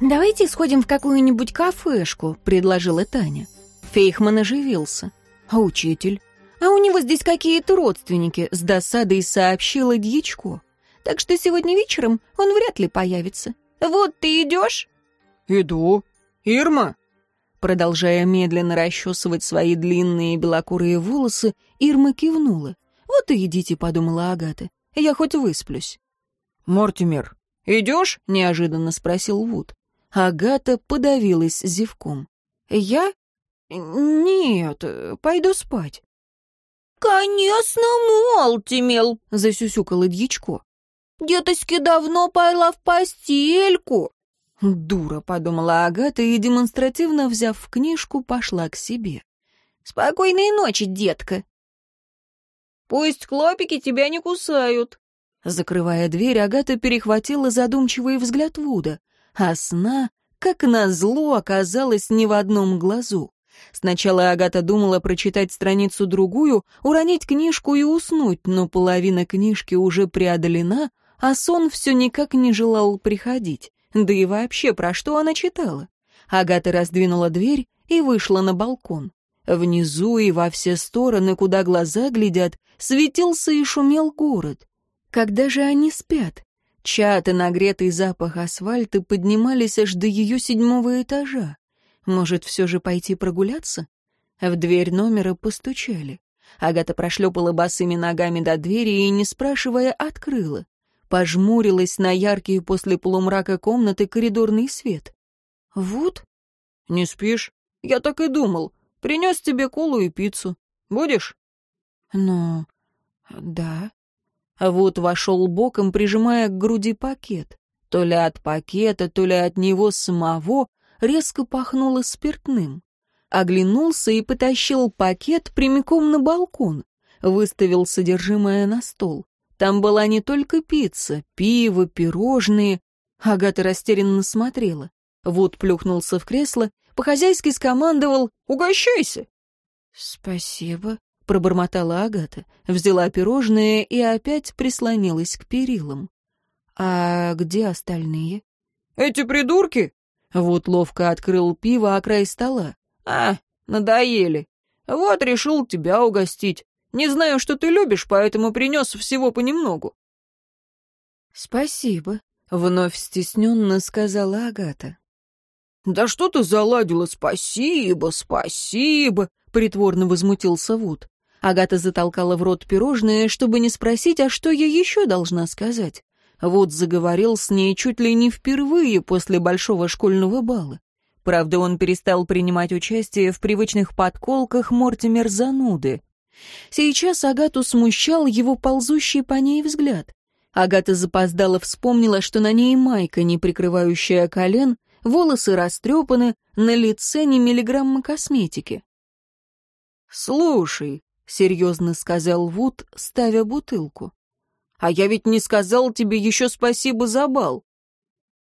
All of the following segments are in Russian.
«Давайте сходим в какую-нибудь кафешку», — предложила Таня. Фейхман оживился. «А учитель?» «А у него здесь какие-то родственники», — с досадой сообщила Дьячко. «Так что сегодня вечером он вряд ли появится. Вот ты идешь?» «Иду. Ирма?» Продолжая медленно расчесывать свои длинные белокурые волосы, Ирма кивнула. «Вот и идите», — подумала Агата. «Я хоть высплюсь». «Мортимер, идешь?» — неожиданно спросил Вуд. Агата подавилась зевком. «Я? Нет, пойду спать». «Конечно, Мортимел!» — засюсюкала Дьячко. «Деточки давно пойла в постельку». «Дура», — подумала Агата и, демонстративно взяв книжку, пошла к себе. «Спокойной ночи, детка». «Пусть клопики тебя не кусают». Закрывая дверь, Агата перехватила задумчивый взгляд Вуда, а сна, как назло, оказалось не в одном глазу. Сначала Агата думала прочитать страницу-другую, уронить книжку и уснуть, но половина книжки уже преодолена, а сон все никак не желал приходить. Да и вообще, про что она читала? Агата раздвинула дверь и вышла на балкон. Внизу и во все стороны, куда глаза глядят, светился и шумел город. Когда же они спят? Чат и нагретый запах асфальта поднимались аж до ее седьмого этажа. Может, все же пойти прогуляться? В дверь номера постучали. Агата прошлепала босыми ногами до двери и, не спрашивая, открыла пожмурилась на яркий после полумрака комнаты коридорный свет. «Вот?» «Не спишь? Я так и думал. Принес тебе колу и пиццу. Будешь?» «Ну, да». А вот вошел боком, прижимая к груди пакет. То ли от пакета, то ли от него самого резко пахнуло спиртным. Оглянулся и потащил пакет прямиком на балкон. Выставил содержимое на стол. Там была не только пицца, пиво, пирожные. Агата растерянно смотрела. Вуд плюхнулся в кресло, по-хозяйски скомандовал «Угощайся!» «Спасибо», — пробормотала Агата, взяла пирожные и опять прислонилась к перилам. «А где остальные?» «Эти придурки?» Вот ловко открыл пиво о край стола. «А, надоели. Вот решил тебя угостить. Не знаю, что ты любишь, поэтому принес всего понемногу». «Спасибо», — вновь стесненно сказала Агата. «Да что ты заладила? Спасибо, спасибо!» — притворно возмутился Вуд. Агата затолкала в рот пирожное, чтобы не спросить, а что я еще должна сказать. Вуд заговорил с ней чуть ли не впервые после большого школьного бала. Правда, он перестал принимать участие в привычных подколках Мортимер зануды. Сейчас Агату смущал его ползущий по ней взгляд. Агата запоздала вспомнила, что на ней майка, не прикрывающая колен, волосы растрепаны, на лице не миллиграмма косметики. «Слушай», — серьезно сказал Вуд, ставя бутылку, «а я ведь не сказал тебе еще спасибо за бал».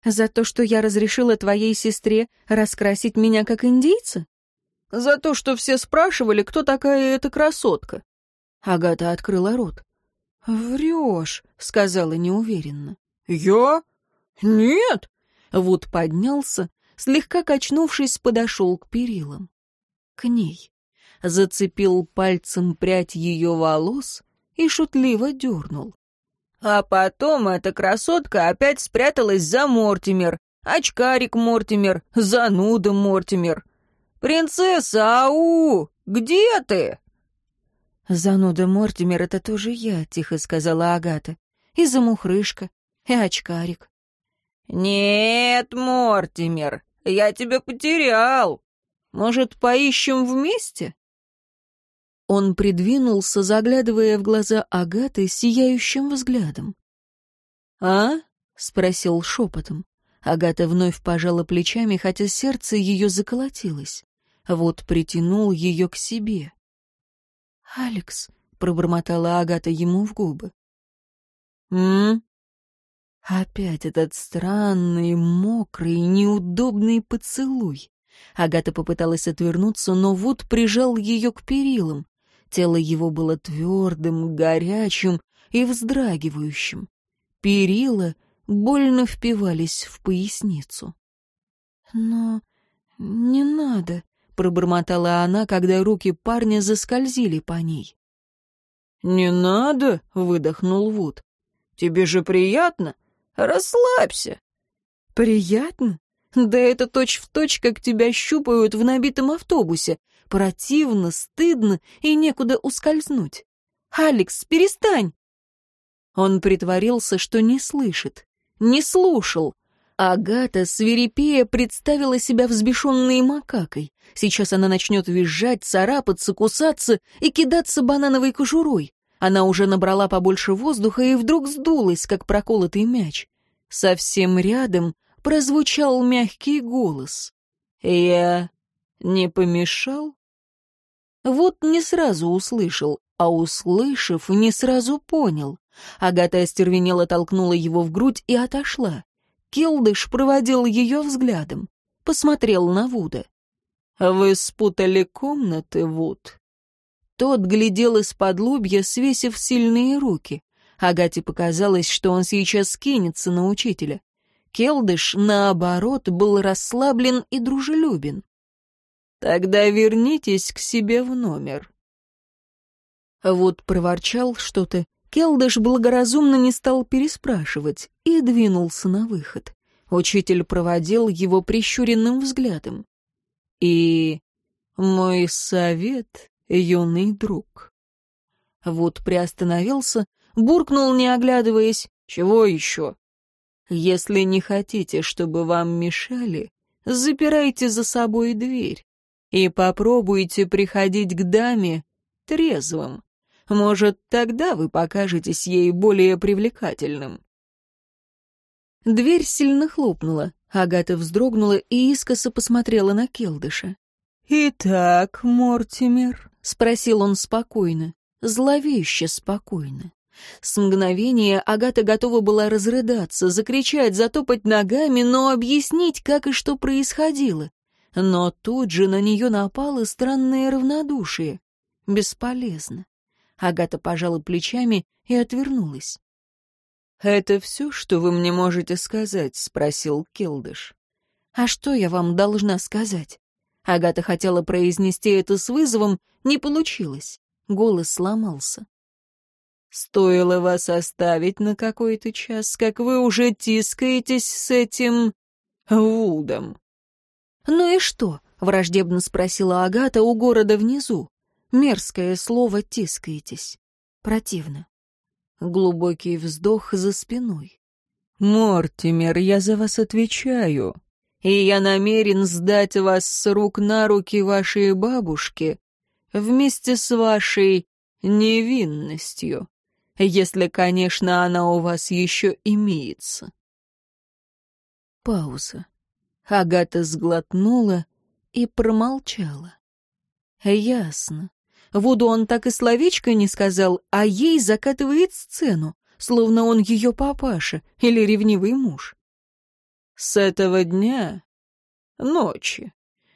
«За то, что я разрешила твоей сестре раскрасить меня как индейца?» За то, что все спрашивали, кто такая эта красотка. Агата открыла рот. «Врешь», — сказала неуверенно. «Я? Нет!» Вуд поднялся, слегка качнувшись, подошел к перилам. К ней. Зацепил пальцем прядь ее волос и шутливо дернул. А потом эта красотка опять спряталась за Мортимер. Очкарик Мортимер, зануда Мортимер. «Принцесса, ау! Где ты?» «Зануда Мортимер — это тоже я», — тихо сказала Агата. «И замухрышка, и очкарик». «Нет, Мортимер, я тебя потерял. Может, поищем вместе?» Он придвинулся, заглядывая в глаза Агаты сияющим взглядом. «А?» — спросил шепотом. Агата вновь пожала плечами, хотя сердце ее заколотилось. Вот притянул ее к себе. «Алекс», — пробормотала Агата ему в губы. «М?» Опять этот странный, мокрый, неудобный поцелуй. Агата попыталась отвернуться, но Вуд прижал ее к перилам. Тело его было твердым, горячим и вздрагивающим. Перила больно впивались в поясницу. «Но не надо», — пробормотала она, когда руки парня заскользили по ней. «Не надо», — выдохнул Вуд. «Тебе же приятно? Расслабься». «Приятно? Да это точь-в-точь, точь, как тебя щупают в набитом автобусе. Противно, стыдно и некуда ускользнуть. Алекс, перестань!» Он притворился, что не слышит, не слушал. Агата, свирепея, представила себя взбешенной макакой. Сейчас она начнет визжать, царапаться, кусаться и кидаться банановой кожурой. Она уже набрала побольше воздуха и вдруг сдулась, как проколотый мяч. Совсем рядом прозвучал мягкий голос. «Я не помешал?» Вот не сразу услышал, а услышав, не сразу понял. Агата остервенела толкнула его в грудь и отошла. Келдыш проводил ее взглядом, посмотрел на Вуда. «Вы спутали комнаты, Вуд?» Тот глядел из-под лобья, свесив сильные руки. Агате показалось, что он сейчас скинется на учителя. Келдыш, наоборот, был расслаблен и дружелюбен. «Тогда вернитесь к себе в номер». Вот проворчал что-то. Келдыш благоразумно не стал переспрашивать и двинулся на выход. Учитель проводил его прищуренным взглядом. «И мой совет, юный друг». Вот приостановился, буркнул, не оглядываясь. «Чего еще?» «Если не хотите, чтобы вам мешали, запирайте за собой дверь и попробуйте приходить к даме трезвым. Может, тогда вы покажетесь ей более привлекательным». Дверь сильно хлопнула. Агата вздрогнула и искоса посмотрела на Келдыша. «Итак, Мортимер?» — спросил он спокойно, зловеще спокойно. С мгновения Агата готова была разрыдаться, закричать, затопать ногами, но объяснить, как и что происходило. Но тут же на нее напало странное равнодушие. Бесполезно. Агата пожала плечами и отвернулась. «Это все, что вы мне можете сказать?» — спросил Келдыш. «А что я вам должна сказать?» Агата хотела произнести это с вызовом, не получилось. Голос сломался. «Стоило вас оставить на какой-то час, как вы уже тискаетесь с этим... Вудом». «Ну и что?» — враждебно спросила Агата у города внизу. Мерзкое слово «тискаетесь». Противно. Глубокий вздох за спиной. «Мортимер, я за вас отвечаю, и я намерен сдать вас с рук на руки вашей бабушке вместе с вашей невинностью, если, конечно, она у вас еще имеется». Пауза. Агата сглотнула и промолчала. Ясно. Вуду он так и словечко не сказал, а ей закатывает сцену, словно он ее папаша или ревнивый муж. С этого дня, ночи,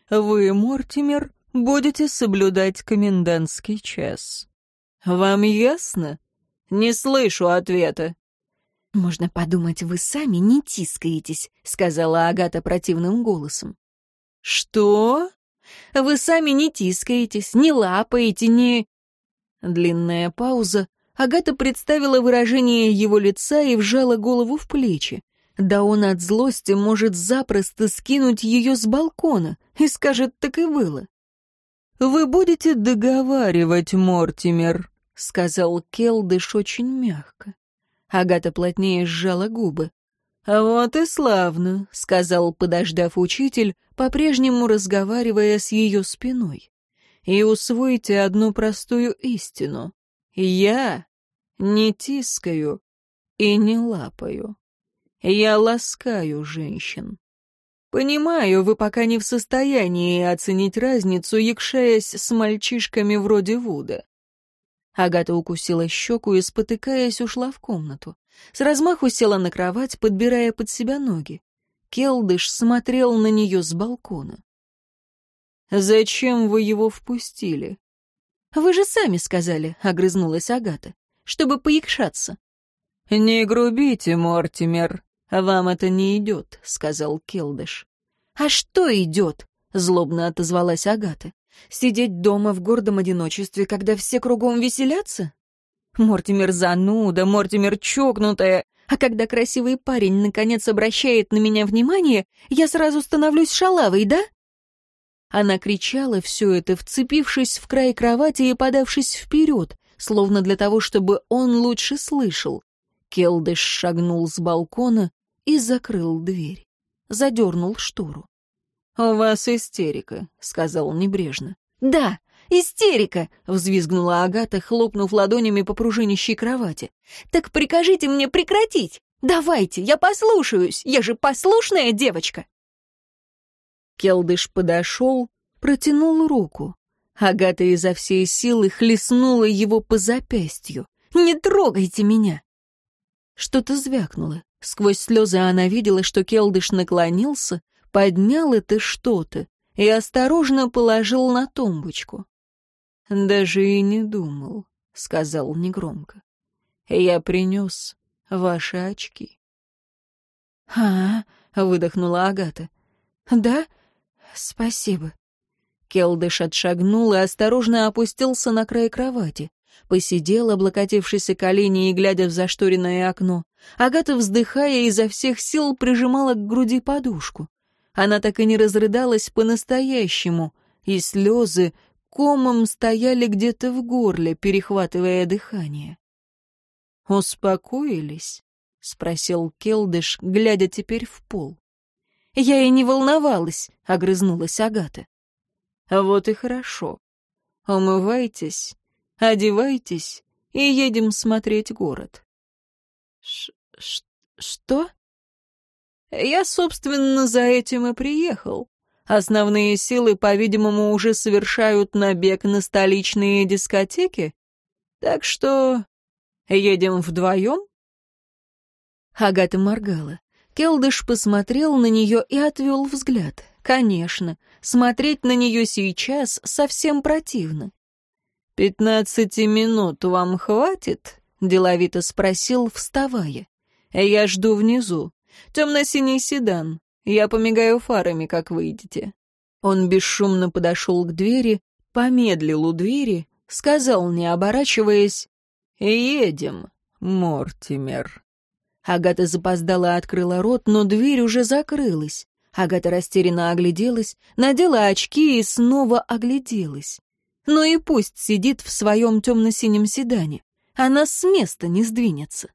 вы, Мортимер, будете соблюдать комендантский час. Вам ясно? Не слышу ответа. «Можно подумать, вы сами не тискаетесь», — сказала Агата противным голосом. «Что?» Вы сами не тискаетесь, не лапаете, не...» Длинная пауза. Агата представила выражение его лица и вжала голову в плечи. Да он от злости может запросто скинуть ее с балкона и скажет, так и было. «Вы будете договаривать, Мортимер», — сказал Келдыш очень мягко. Агата плотнее сжала губы. «Вот и славно», — сказал, подождав учитель, по-прежнему разговаривая с ее спиной. «И усвойте одну простую истину. Я не тискаю и не лапаю. Я ласкаю женщин. Понимаю, вы пока не в состоянии оценить разницу, якшаясь с мальчишками вроде Вуда. Агата укусила щеку и, спотыкаясь, ушла в комнату. С размаху села на кровать, подбирая под себя ноги. Келдыш смотрел на нее с балкона. «Зачем вы его впустили?» «Вы же сами сказали», — огрызнулась Агата, — «чтобы поикшаться». «Не грубите, Мортимер, вам это не идет», — сказал Келдыш. «А что идет?» — злобно отозвалась Агата. «Сидеть дома в гордом одиночестве, когда все кругом веселятся?» Мортимер зануда, Мортимер чокнутая. А когда красивый парень наконец обращает на меня внимание, я сразу становлюсь шалавой, да? Она кричала все это, вцепившись в край кровати и подавшись вперед, словно для того, чтобы он лучше слышал. Келдыш шагнул с балкона и закрыл дверь. Задернул штору. «У вас истерика», — сказал небрежно. «Да, истерика!» — взвизгнула Агата, хлопнув ладонями по пружинищей кровати. «Так прикажите мне прекратить! Давайте, я послушаюсь! Я же послушная девочка!» Келдыш подошел, протянул руку. Агата изо всей силы хлестнула его по запястью. «Не трогайте меня!» Что-то звякнуло. Сквозь слезы она видела, что Келдыш наклонился, поднял это что-то и осторожно положил на тумбочку. «Даже и не думал», — сказал негромко. «Я принес ваши очки». «А, — выдохнула Агата. «Да? Спасибо». Келдыш отшагнул и осторожно опустился на край кровати. Посидел, облокотившись о колени и глядя в зашторенное окно. Агата, вздыхая, изо всех сил прижимала к груди подушку. Она так и не разрыдалась по-настоящему, и слезы комом стояли где-то в горле, перехватывая дыхание. «Успокоились?» — спросил Келдыш, глядя теперь в пол. «Я и не волновалась», — огрызнулась Агата. «Вот и хорошо. Умывайтесь, одевайтесь и едем смотреть город». Ш -ш «Что?» «Я, собственно, за этим и приехал. Основные силы, по-видимому, уже совершают набег на столичные дискотеки. Так что едем вдвоем?» Агата моргала. Келдыш посмотрел на нее и отвел взгляд. Конечно, смотреть на нее сейчас совсем противно. «Пятнадцати минут вам хватит?» — деловито спросил, вставая. «Я жду внизу. Темно-синий седан. Я помигаю фарами, как выйдете». Он бесшумно подошел к двери, помедлил у двери, сказал, не оборачиваясь, «Едем, Мортимер». Агата запоздала открыла рот, но дверь уже закрылась. Агата растерянно огляделась, надела очки и снова огляделась. Ну и пусть сидит в своем темно-синем седане. Она с места не сдвинется.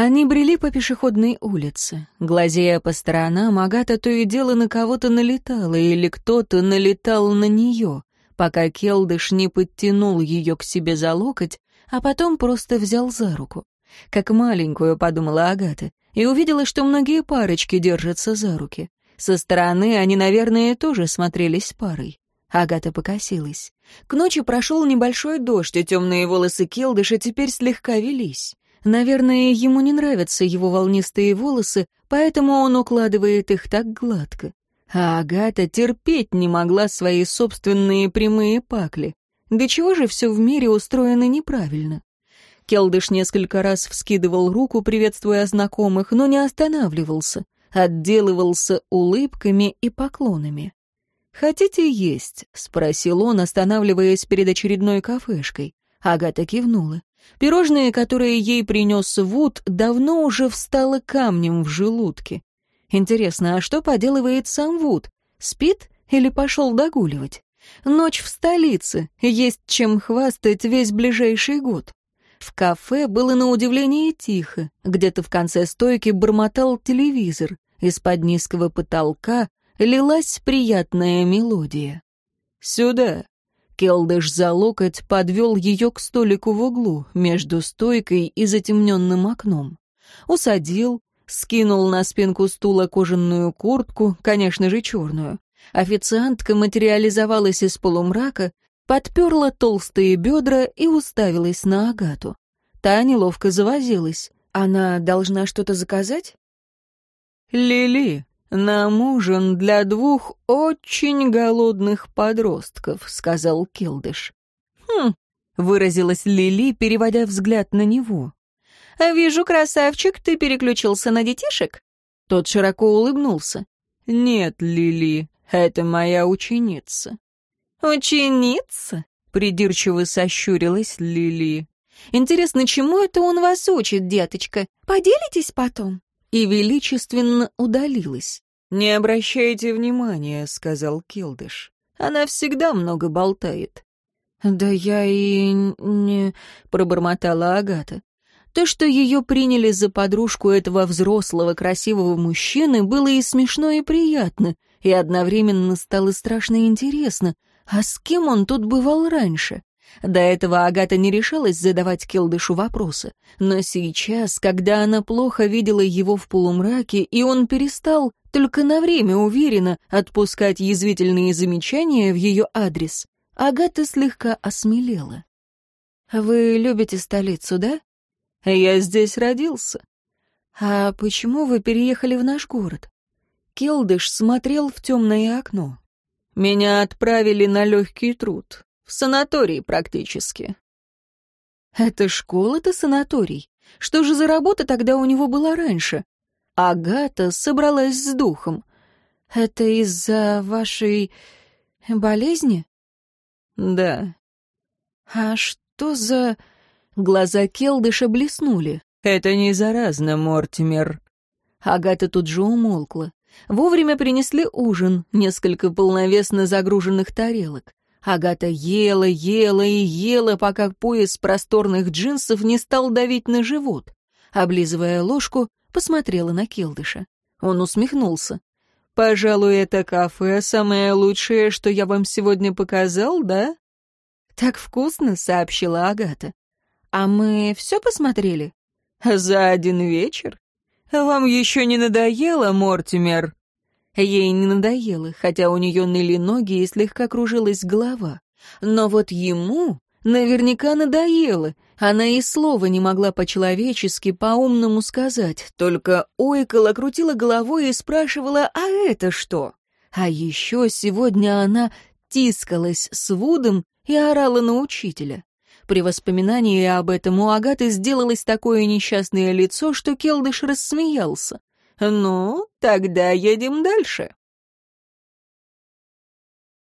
Они брели по пешеходной улице. Глазея по сторонам, Агата то и дело на кого-то налетала, или кто-то налетал на нее, пока Келдыш не подтянул ее к себе за локоть, а потом просто взял за руку. Как маленькую, подумала Агата, и увидела, что многие парочки держатся за руки. Со стороны они, наверное, тоже смотрелись парой. Агата покосилась. К ночи прошел небольшой дождь, и темные волосы Келдыша теперь слегка велись. Наверное, ему не нравятся его волнистые волосы, поэтому он укладывает их так гладко. А Агата терпеть не могла свои собственные прямые пакли. Да чего же все в мире устроено неправильно? Келдыш несколько раз вскидывал руку, приветствуя знакомых, но не останавливался, отделывался улыбками и поклонами. «Хотите есть?» — спросил он, останавливаясь перед очередной кафешкой. Агата кивнула. Пирожное, которое ей принес Вуд, давно уже встало камнем в желудке. Интересно, а что поделывает сам Вуд? Спит или пошел догуливать? Ночь в столице, есть чем хвастать весь ближайший год. В кафе было на удивление тихо. Где-то в конце стойки бормотал телевизор. Из-под низкого потолка лилась приятная мелодия. «Сюда!» Келдыш за локоть подвел ее к столику в углу, между стойкой и затемненным окном. Усадил, скинул на спинку стула кожаную куртку, конечно же, черную. Официантка материализовалась из полумрака, подперла толстые бедра и уставилась на Агату. Та неловко завозилась. Она должна что-то заказать? «Лили», «Нам ужин для двух очень голодных подростков», — сказал Килдыш. «Хм», — выразилась Лили, переводя взгляд на него. «Вижу, красавчик, ты переключился на детишек?» Тот широко улыбнулся. «Нет, Лили, это моя ученица». «Ученица?» — придирчиво сощурилась Лили. «Интересно, чему это он вас учит, деточка? Поделитесь потом?» И величественно удалилась. «Не обращайте внимания», — сказал Килдыш. «Она всегда много болтает». «Да я и не...» — пробормотала Агата. То, что ее приняли за подружку этого взрослого красивого мужчины, было и смешно, и приятно, и одновременно стало страшно интересно. А с кем он тут бывал раньше? До этого Агата не решалась задавать Келдышу вопросы, но сейчас, когда она плохо видела его в полумраке, и он перестал, только на время уверенно, отпускать язвительные замечания в ее адрес, Агата слегка осмелела. «Вы любите столицу, да?» «Я здесь родился». «А почему вы переехали в наш город?» Келдыш смотрел в темное окно. «Меня отправили на легкий труд. В санаторий практически». «Это школа-то санаторий? Что же за работа тогда у него была раньше?» Агата собралась с духом. «Это из-за вашей болезни?» «Да». «А что за...» Глаза Келдыша блеснули. «Это не заразно, Мортимер». Агата тут же умолкла. Вовремя принесли ужин, несколько полновесно загруженных тарелок. Агата ела, ела и ела, пока пояс просторных джинсов не стал давить на живот. Облизывая ложку, посмотрела на Келдыша. Он усмехнулся. «Пожалуй, это кафе самое лучшее, что я вам сегодня показал, да?» «Так вкусно», — сообщила Агата. «А мы все посмотрели?» «За один вечер? Вам еще не надоело, Мортимер?» Ей не надоело, хотя у нее ныли ноги и слегка кружилась голова. Но вот ему наверняка надоело. Она и слова не могла по-человечески, по-умному сказать, только ойкала, крутила головой и спрашивала «А это что?». А еще сегодня она тискалась с Вудом и орала на учителя. При воспоминании об этом у Агаты сделалось такое несчастное лицо, что Келдыш рассмеялся. «Ну, тогда едем дальше».